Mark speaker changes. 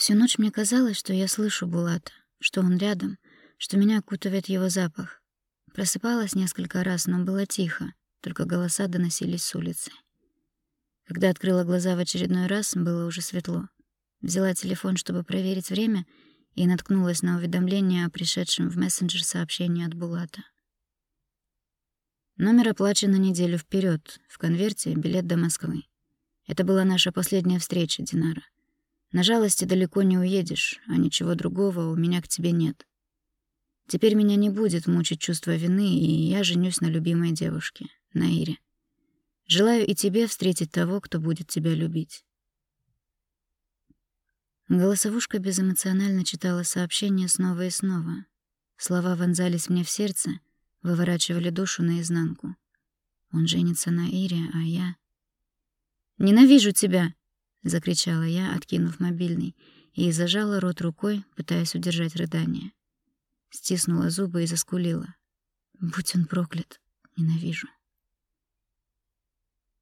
Speaker 1: Всю ночь мне казалось, что я слышу Булата, что он рядом, что меня окутывает его запах. Просыпалась несколько раз, но было тихо, только голоса доносились с улицы. Когда открыла глаза в очередной раз, было уже светло. Взяла телефон, чтобы проверить время, и наткнулась на уведомление о пришедшем в мессенджер сообщении от Булата. Номер оплачен на неделю вперед, в конверте билет до Москвы. Это была наша последняя встреча, Динара. На жалости далеко не уедешь, а ничего другого у меня к тебе нет. Теперь меня не будет мучить чувство вины, и я женюсь на любимой девушке, на Ире. Желаю и тебе встретить того, кто будет тебя любить. Голосовушка безэмоционально читала сообщение снова и снова. Слова вонзались мне в сердце, выворачивали душу наизнанку. Он женится на Ире, а я... «Ненавижу тебя!» — закричала я, откинув мобильный, и зажала рот рукой, пытаясь удержать рыдание. Стиснула зубы и заскулила. «Будь он проклят! Ненавижу!»